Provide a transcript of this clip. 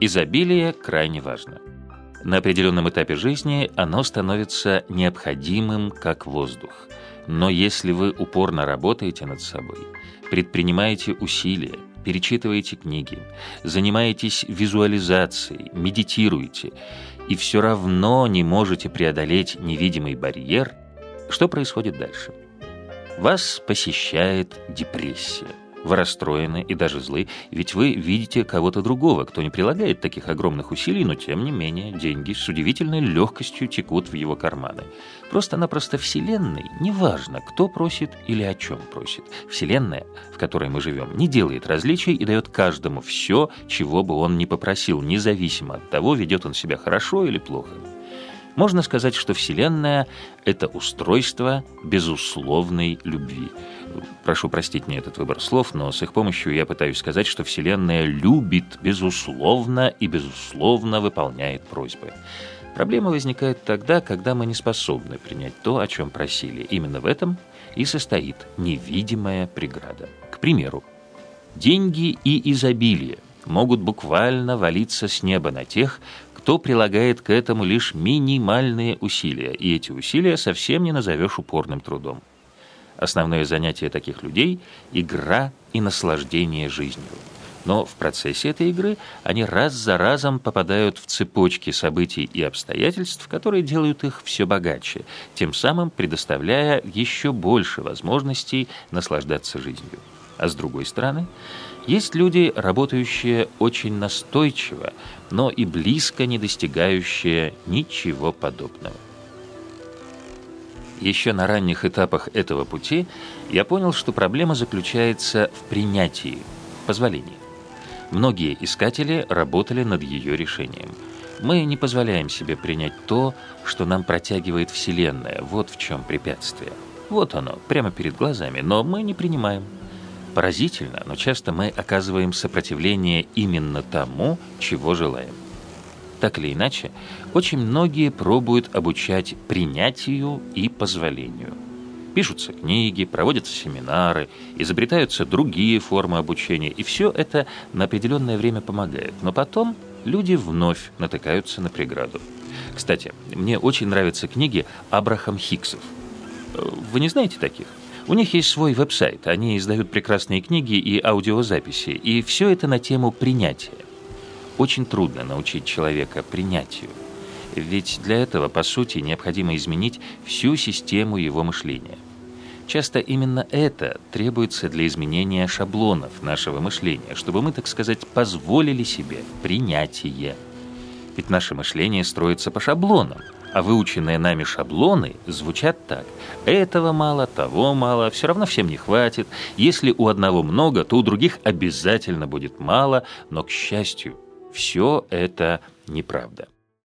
Изобилие крайне важно. На определенном этапе жизни оно становится необходимым, как воздух. Но если вы упорно работаете над собой, предпринимаете усилия, перечитываете книги, занимаетесь визуализацией, медитируете, и все равно не можете преодолеть невидимый барьер, что происходит дальше? Вас посещает депрессия. Вы расстроены и даже злы, ведь вы видите кого-то другого, кто не прилагает таких огромных усилий, но тем не менее деньги с удивительной легкостью текут в его карманы. Просто-напросто Вселенной, неважно, кто просит или о чем просит. Вселенная, в которой мы живем, не делает различий и дает каждому все, чего бы он ни попросил, независимо от того, ведет он себя хорошо или плохо. Можно сказать, что Вселенная — это устройство безусловной любви. Прошу простить мне этот выбор слов, но с их помощью я пытаюсь сказать, что Вселенная любит безусловно и безусловно выполняет просьбы. Проблема возникает тогда, когда мы не способны принять то, о чем просили. Именно в этом и состоит невидимая преграда. К примеру, деньги и изобилие могут буквально валиться с неба на тех, кто прилагает к этому лишь минимальные усилия, и эти усилия совсем не назовешь упорным трудом. Основное занятие таких людей – игра и наслаждение жизнью. Но в процессе этой игры они раз за разом попадают в цепочки событий и обстоятельств, которые делают их все богаче, тем самым предоставляя еще больше возможностей наслаждаться жизнью. А с другой стороны, есть люди, работающие очень настойчиво, но и близко не достигающие ничего подобного. Еще на ранних этапах этого пути я понял, что проблема заключается в принятии, позволении. Многие искатели работали над ее решением. Мы не позволяем себе принять то, что нам протягивает Вселенная. Вот в чем препятствие. Вот оно, прямо перед глазами, но мы не принимаем. Поразительно, но часто мы оказываем сопротивление именно тому, чего желаем. Так или иначе, очень многие пробуют обучать принятию и позволению. Пишутся книги, проводятся семинары, изобретаются другие формы обучения, и все это на определенное время помогает. Но потом люди вновь натыкаются на преграду. Кстати, мне очень нравятся книги Абрахам Хиксов. Вы не знаете таких? У них есть свой веб-сайт, они издают прекрасные книги и аудиозаписи, и все это на тему принятия. Очень трудно научить человека принятию, ведь для этого, по сути, необходимо изменить всю систему его мышления. Часто именно это требуется для изменения шаблонов нашего мышления, чтобы мы, так сказать, позволили себе принятие. Ведь наше мышление строится по шаблонам – а выученные нами шаблоны звучат так. Этого мало, того мало, все равно всем не хватит. Если у одного много, то у других обязательно будет мало, но, к счастью, все это неправда.